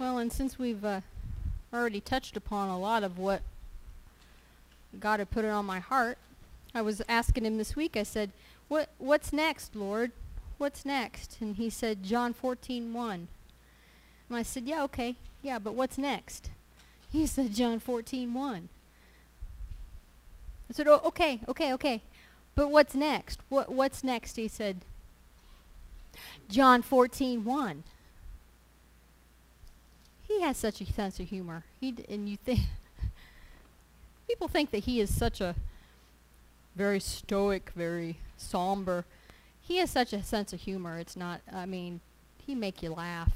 Well, and since we've uh, already touched upon a lot of what God had put it on my heart, I was asking him this week. I said, "What what's next, Lord? What's next?" And he said, "John 14:1." And I said, "Yeah, okay. Yeah, but what's next?" He said, "John 14:1." I said, "Oh, okay, okay, okay. But what's next? What what's next?" He said, "John 14:1." He has such a sense of humor. He and you think people think that he is such a very stoic, very somber. He has such a sense of humor. It's not. I mean, he make you laugh.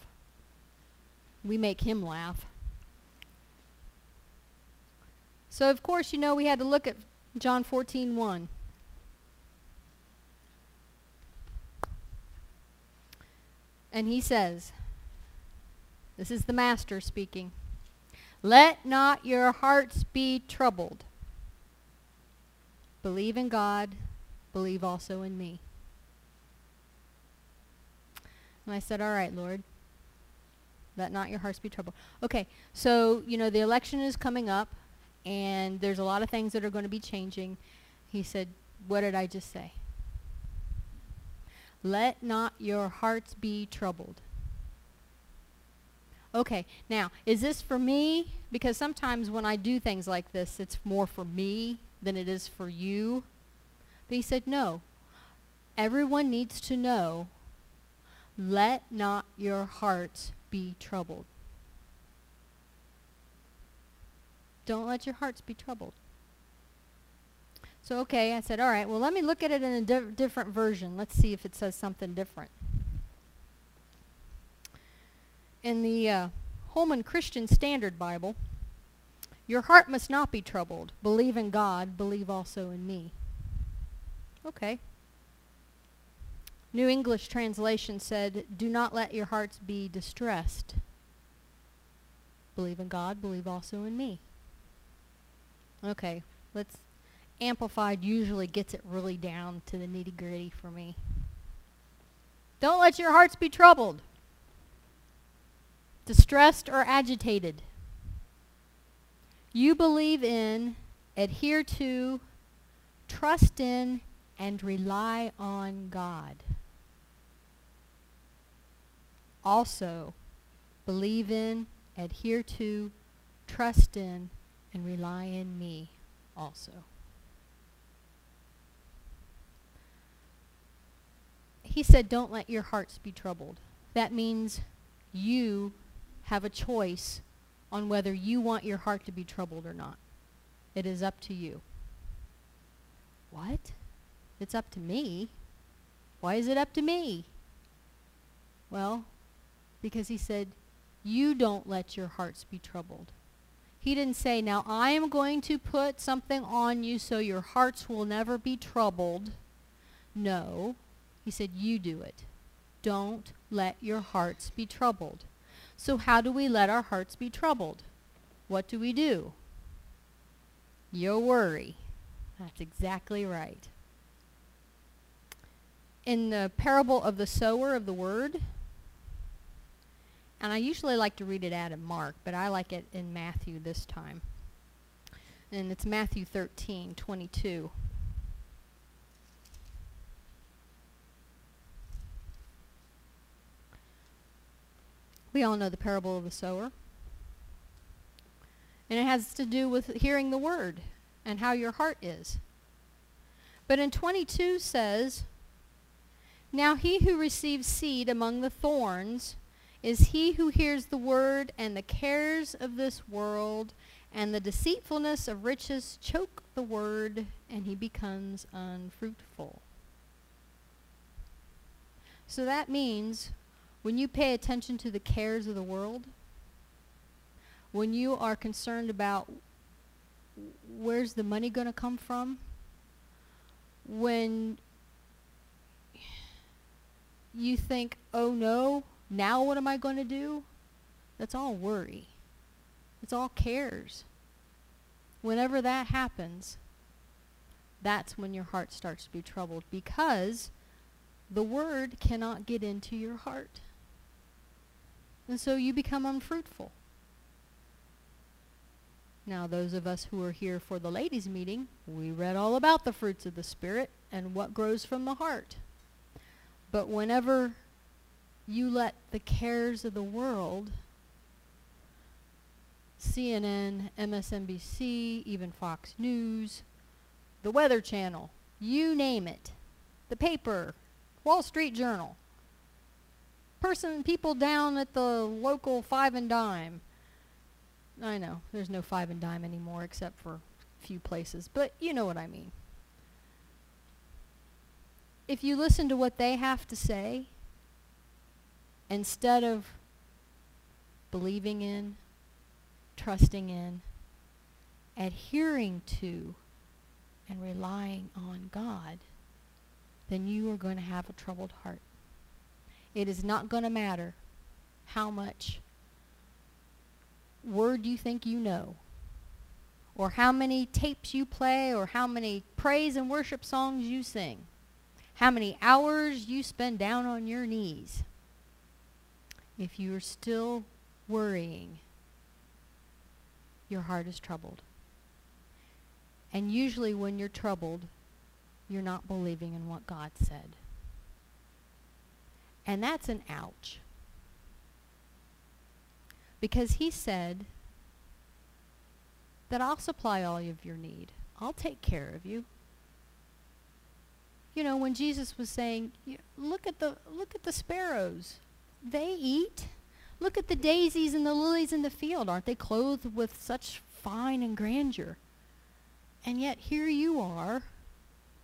We make him laugh. So of course, you know, we had to look at John 14:1. And he says, this is the master speaking. Let not your hearts be troubled. Believe in God, believe also in me. And I said, All right, Lord. Let not your hearts be troubled. Okay, so, you know, the election is coming up, and there's a lot of things that are going to be changing. He said, What did I just say? Let not your hearts be troubled. Okay, now, is this for me? Because sometimes when I do things like this, it's more for me than it is for you. But he said, no. Everyone needs to know, let not your hearts be troubled. Don't let your hearts be troubled. So, okay, I said, all right, well, let me look at it in a di different version. Let's see if it says something different. In the uh, Holman Christian Standard Bible, your heart must not be troubled. Believe in God, believe also in me. Okay. New English translation said, do not let your hearts be distressed. Believe in God, believe also in me. Okay, let's Amplified usually gets it really down to the nitty gritty for me. Don't let your hearts be troubled, distressed, or agitated. You believe in, adhere to, trust in, and rely on God. Also, believe in, adhere to, trust in, and rely in me also. he said, don't let your hearts be troubled. That means you have a choice on whether you want your heart to be troubled or not. It is up to you. What? It's up to me? Why is it up to me? Well, because he said, you don't let your hearts be troubled. He didn't say, now I am going to put something on you so your hearts will never be troubled. No. He said, you do it. Don't let your hearts be troubled. So how do we let our hearts be troubled? What do we do? You worry. That's exactly right. In the parable of the sower of the word, and I usually like to read it out in Mark, but I like it in Matthew this time. And it's Matthew 13, 22. We all know the parable of the sower. And it has to do with hearing the word and how your heart is. But in 22 says, Now he who receives seed among the thorns is he who hears the word and the cares of this world and the deceitfulness of riches choke the word and he becomes unfruitful. So that means when you pay attention to the cares of the world, when you are concerned about where's the money going to come from, when you think, oh no, now what am I going to do? That's all worry. It's all cares. Whenever that happens, that's when your heart starts to be troubled because the word cannot get into your heart. And so you become unfruitful. Now, those of us who are here for the ladies' meeting, we read all about the fruits of the Spirit and what grows from the heart. But whenever you let the cares of the world, CNN, MSNBC, even Fox News, the Weather Channel, you name it, the paper, Wall Street Journal, person, people down at the local five and dime, I know, there's no five and dime anymore except for a few places, but you know what I mean. If you listen to what they have to say, instead of believing in, trusting in, adhering to, and relying on God, then you are going to have a troubled heart. It is not going to matter how much word you think you know, or how many tapes you play, or how many praise and worship songs you sing, how many hours you spend down on your knees. If you are still worrying, your heart is troubled. And usually when you're troubled, you're not believing in what God said. And that's an ouch. Because he said that I'll supply all of your need. I'll take care of you. You know, when Jesus was saying, look at the look at the sparrows. They eat. Look at the daisies and the lilies in the field. Aren't they clothed with such fine and grandeur? And yet here you are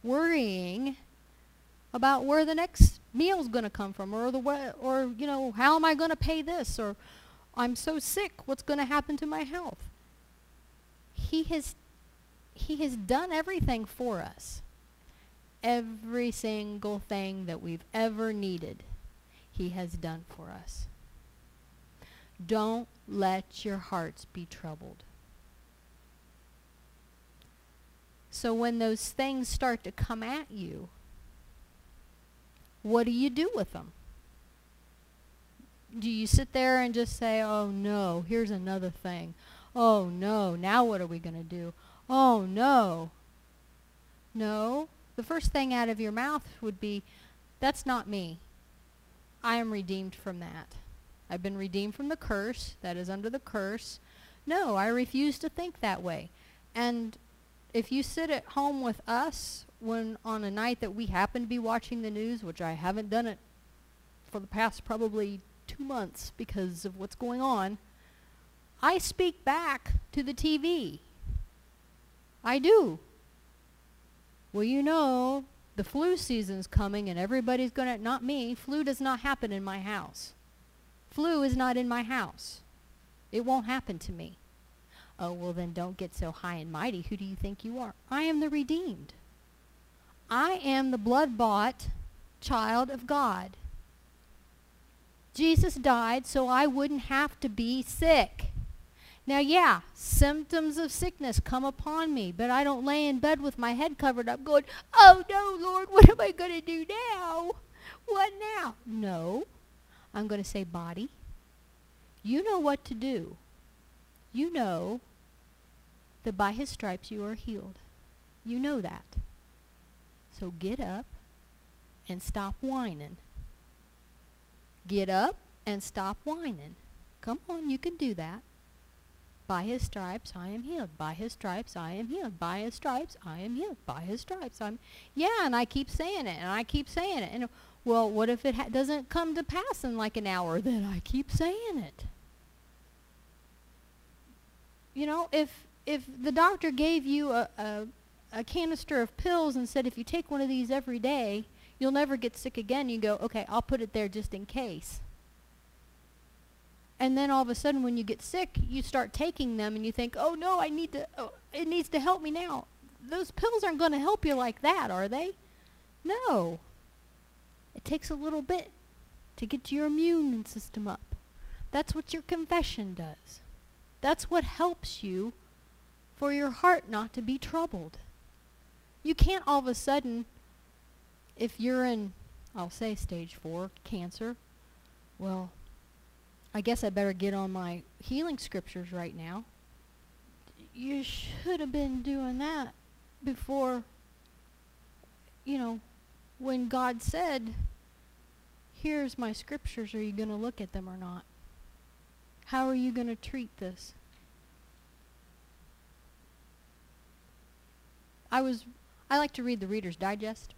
worrying about where the next meal's going to come from or the way, or you know, how am I going to pay this or I'm so sick. What's going to happen to my health? He has, he has done everything for us. Every single thing that we've ever needed, he has done for us. Don't let your hearts be troubled. So when those things start to come at you, what do you do with them? do you sit there and just say, oh no, here's another thing. Oh no, now what are we going to do? Oh no. No. The first thing out of your mouth would be, that's not me. I am redeemed from that. I've been redeemed from the curse that is under the curse. No, I refuse to think that way. And if you sit at home with us when on a night that we happen to be watching the news, which I haven't done it for the past probably two months because of what's going on, I speak back to the TV. I do. Well, you know, the flu season's coming and everybody's going to, not me, flu does not happen in my house. Flu is not in my house. It won't happen to me. Oh, well then don't get so high and mighty. Who do you think you are? I am the redeemed. I am the blood-bought child of God. Jesus died so I wouldn't have to be sick. Now, yeah, symptoms of sickness come upon me, but I don't lay in bed with my head covered up going, oh no, Lord, what am I going to do now? What now? No. I'm going to say, body, you know what to do. You know that by his stripes you are healed. You know that. So get up and stop whining. Get up and stop whining. Come on, you can do that. By his stripes I am healed. By his stripes I am healed. By his stripes I am healed. By his stripes I'm Yeah, and I keep saying it and I keep saying it. And well, what if it doesn't come to pass in like an hour? Then I keep saying it. You know, if if the doctor gave you a, a a canister of pills and said if you take one of these every day, you'll never get sick again. You go, okay, I'll put it there just in case. And then all of a sudden when you get sick, you start taking them and you think, oh no, I need to, oh, it needs to help me now. Those pills aren't going to help you like that, are they? No. It takes a little bit to get your immune system up. That's what your confession does. That's what helps you for your heart not to be troubled. You can't all of a sudden if you're in, I'll say stage four, cancer, well, I guess I better get on my healing scriptures right now. You should have been doing that before, you know, when God said, here's my scriptures, are you going to look at them or not? How are you going to treat this? I was I like to read the Reader's Digest.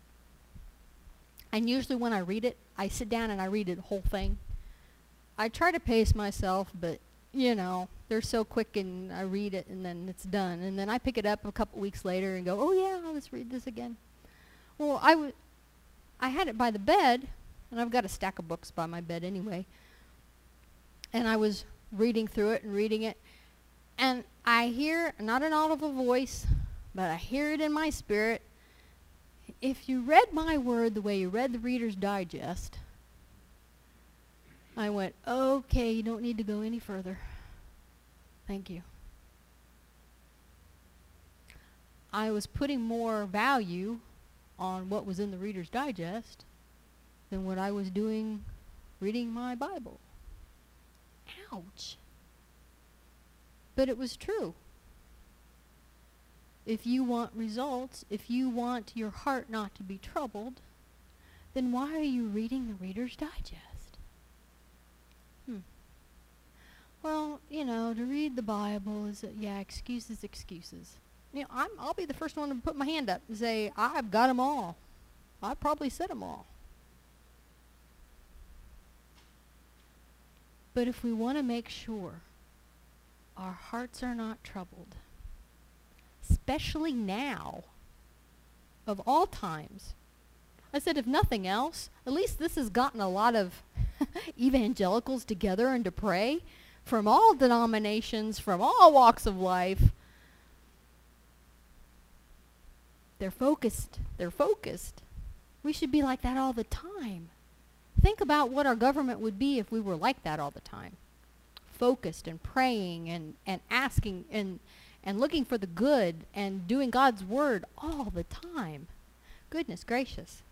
And usually when I read it, I sit down and I read the whole thing. I try to pace myself, but you know, they're so quick and I read it and then it's done. And then I pick it up a couple weeks later and go, "Oh yeah, let's read this again." Well, I w- I had it by the bed, and I've got a stack of books by my bed anyway. And I was reading through it and reading it, and I hear not an audible voice, but I hear it in my spirit. If you read my word the way you read the Reader's Digest, I went, okay, you don't need to go any further. Thank you. I was putting more value on what was in the Reader's Digest than what I was doing reading my Bible. Ouch. But it was true if you want results, if you want your heart not to be troubled, then why are you reading the Reader's Digest? Hmm. Well, you know, to read the Bible is, uh, yeah, excuses, excuses. You know, I'm, I'll be the first one to put my hand up and say, I've got them all. I probably said them all. But if we want to make sure our hearts are not troubled, especially now, of all times. I said, if nothing else, at least this has gotten a lot of evangelicals together and to pray from all denominations, from all walks of life. They're focused. They're focused. We should be like that all the time. Think about what our government would be if we were like that all the time. Focused and praying and, and asking and and looking for the good and doing God's word all the time. Goodness gracious.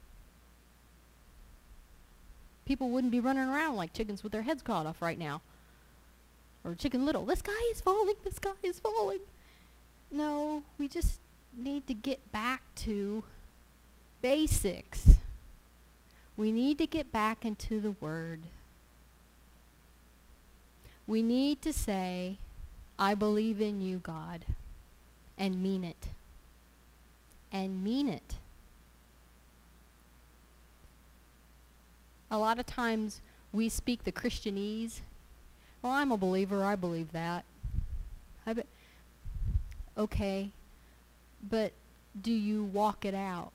People wouldn't be running around like chickens with their heads cut off right now. Or chicken little. The sky is falling. The sky is falling. No, we just need to get back to basics. We need to get back into the Word. We need to say, I believe in you, God, and mean it. And mean it. A lot of times we speak the Christianese. Well, I'm a believer. I believe that. I be- okay, but do you walk it out?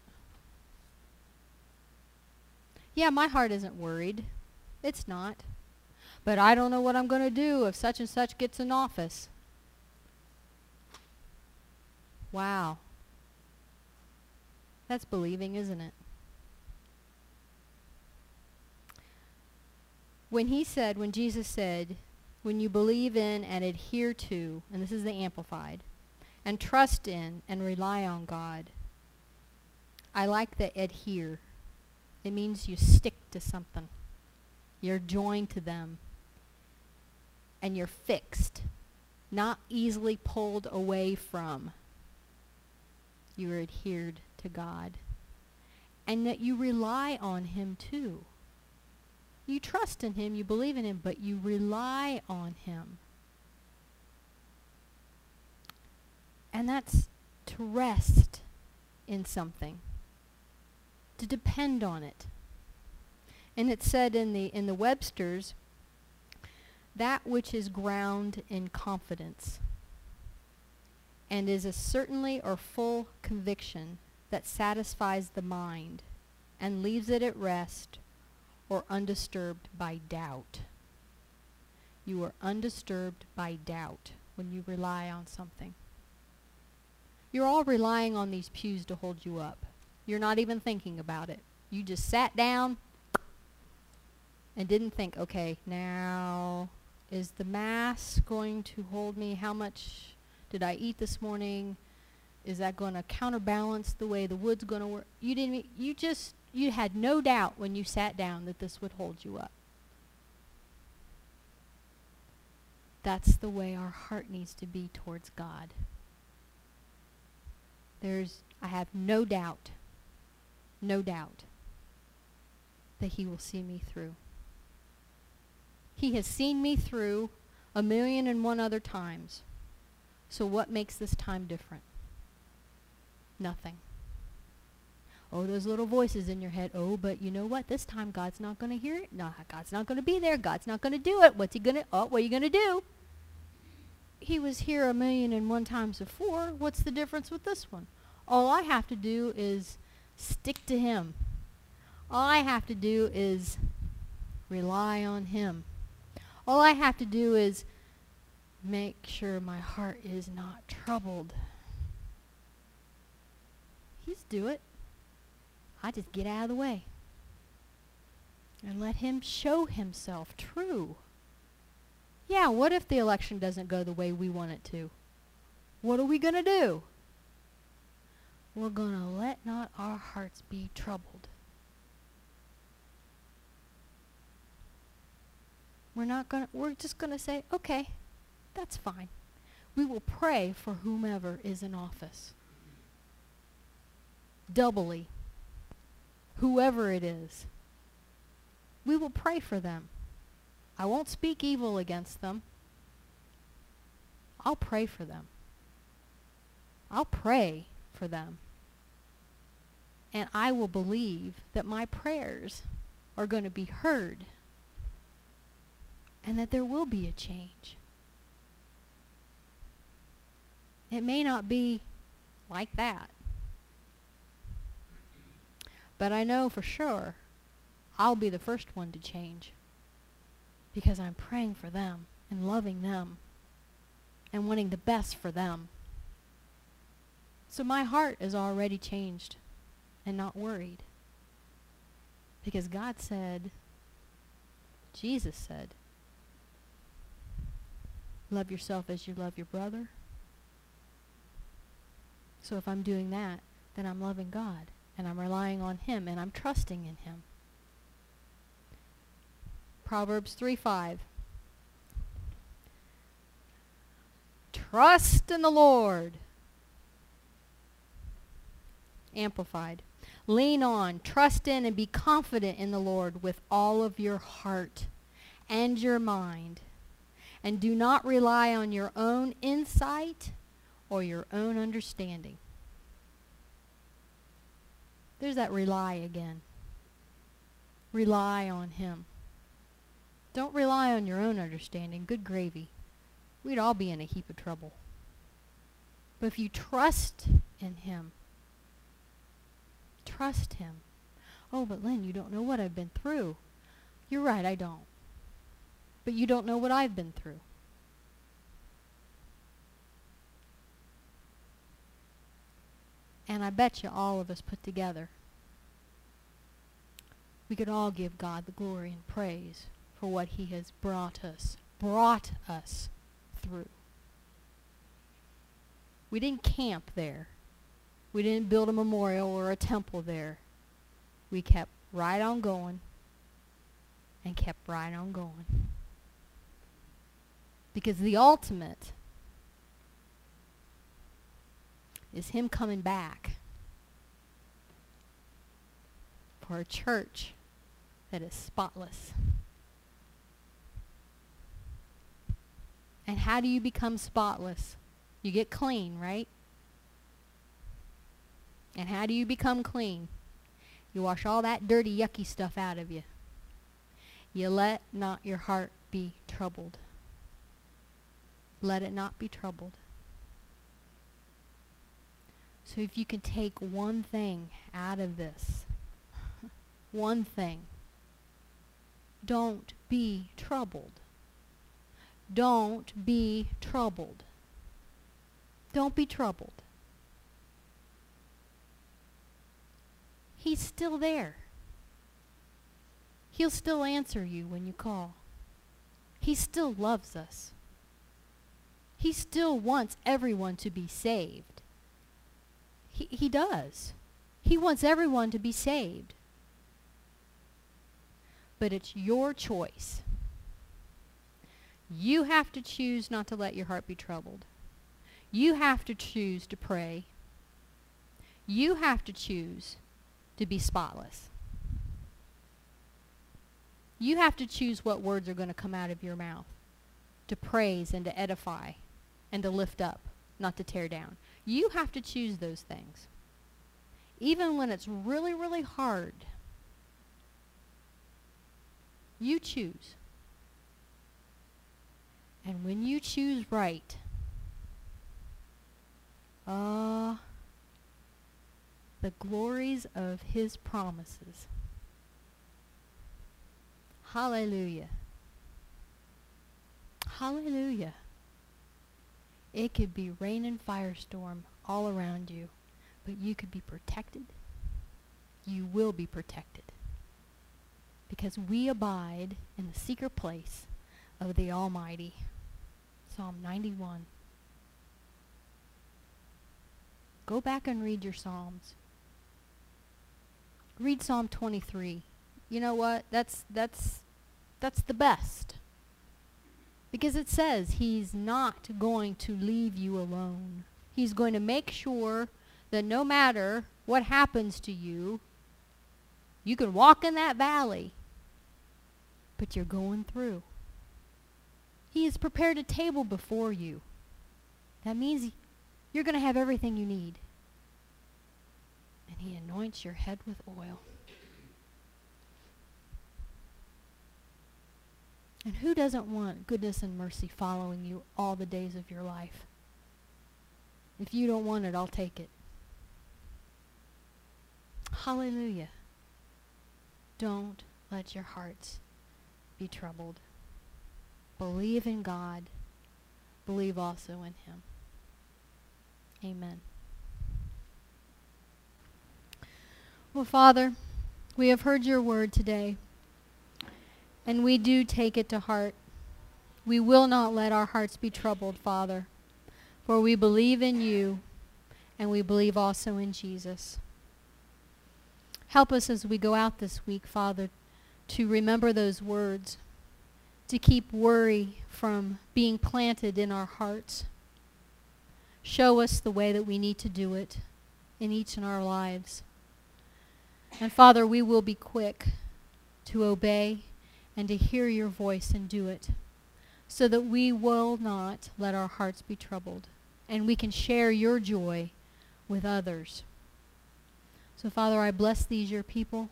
Yeah, my heart isn't worried. It's not. But I don't know what I'm going to do if such and such gets in office. Wow. That's believing, isn't it? When he said, when Jesus said, when you believe in and adhere to, and this is the Amplified, and trust in and rely on God, I like the adhere. It means you stick to something. You're joined to them and you're fixed, not easily pulled away from. You are adhered to God. And that you rely on Him too. You trust in Him, you believe in Him, but you rely on Him. And that's to rest in something, to depend on it. And it's said in the in the Webster's that which is ground in confidence and is a certainly or full conviction that satisfies the mind and leaves it at rest or undisturbed by doubt. You are undisturbed by doubt when you rely on something. You're all relying on these pews to hold you up. You're not even thinking about it. You just sat down and didn't think, okay, now is the mass going to hold me? How much did I eat this morning? Is that going to counterbalance the way the wood's going to work? You didn't. You just you had no doubt when you sat down that this would hold you up. That's the way our heart needs to be towards God. There's, I have no doubt, no doubt that he will see me through. He has seen me through a million and one other times. So what makes this time different? Nothing. Oh, those little voices in your head. Oh, but you know what? This time God's not going to hear it. No, God's not going to be there. God's not going to do it. What's he going to, oh, what are you going to do? He was here a million and one times before. What's the difference with this one? All I have to do is stick to him. All I have to do is rely on him. All I have to do is make sure my heart is not troubled. He's do it. I just get out of the way and let him show himself true. Yeah, what if the election doesn't go the way we want it to? What are we going to do? We're going to let not our hearts be troubled. We're not going to we're just going to say, "Okay, that's fine." We will pray for whomever is in office. Doubly whoever it is. We will pray for them. I won't speak evil against them. I'll pray for them. I'll pray for them. And I will believe that my prayers are going to be heard and that there will be a change. It may not be like that. But I know for sure I'll be the first one to change because I'm praying for them and loving them and wanting the best for them. So my heart is already changed and not worried. Because God said, Jesus said, love yourself as you love your brother. So if I'm doing that, then I'm loving God and I'm relying on him and I'm trusting in him. Proverbs 3 5. Trust in the Lord. Amplified. Lean on, trust in, and be confident in the Lord with all of your heart and your mind. And do not rely on your own insight or your own understanding. There's that rely again. Rely on him. Don't rely on your own understanding. Good gravy. We'd all be in a heap of trouble. But if you trust in him, trust him. Oh, but Lynn, you don't know what I've been through. You're right, I don't. But you don't know what I've been through. And I bet you all of us put together, we could all give God the glory and praise for what he has brought us, brought us through. We didn't camp there. We didn't build a memorial or a temple there. We kept right on going and kept right on going. Because the ultimate is him coming back for a church that is spotless. And how do you become spotless? You get clean, right? And how do you become clean? You wash all that dirty, yucky stuff out of you. You let not your heart be troubled. Let it not be troubled. So if you can take one thing out of this, one thing, don't be troubled. Don't be troubled. Don't be troubled. He's still there. He'll still answer you when you call. He still loves us. He still wants everyone to be saved. He, he does. He wants everyone to be saved. But it's your choice. You have to choose not to let your heart be troubled. You have to choose to pray. You have to choose to be spotless. You have to choose what words are going to come out of your mouth to praise and to edify and to lift up, not to tear down. You have to choose those things. Even when it's really, really hard, you choose. And when you choose right, ah, uh, the glories of his promises. Hallelujah. Hallelujah. It could be rain and firestorm all around you, but you could be protected. You will be protected. Because we abide in the secret place of the Almighty. Psalm 91. Go back and read your Psalms. Read Psalm 23. You know what? That's that's that's the best. Because it says he's not going to leave you alone. He's going to make sure that no matter what happens to you, you can walk in that valley, but you're going through. He has prepared a table before you. That means you're going to have everything you need. And he anoints your head with oil. And who doesn't want goodness and mercy following you all the days of your life? If you don't want it, I'll take it. Hallelujah. Don't let your hearts be troubled. Believe in God. Believe also in Him. Amen. Well, Father, we have heard your word today. And we do take it to heart. We will not let our hearts be troubled, Father, for we believe in you and we believe also in Jesus. Help us as we go out this week, Father, to remember those words, to keep worry from being planted in our hearts. Show us the way that we need to do it in each in our lives. And Father, we will be quick to obey and to hear your voice and do it, so that we will not let our hearts be troubled, and we can share your joy with others. So, Father, I bless these, your people,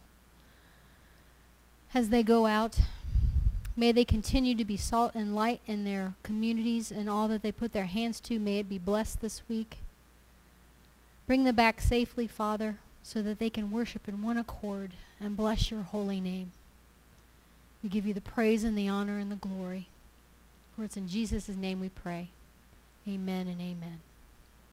as they go out. May they continue to be salt and light in their communities and all that they put their hands to. May it be blessed this week. Bring them back safely, Father, so that they can worship in one accord and bless your holy name. We give you the praise and the honor and the glory. For it's in Jesus' name we pray. Amen and amen.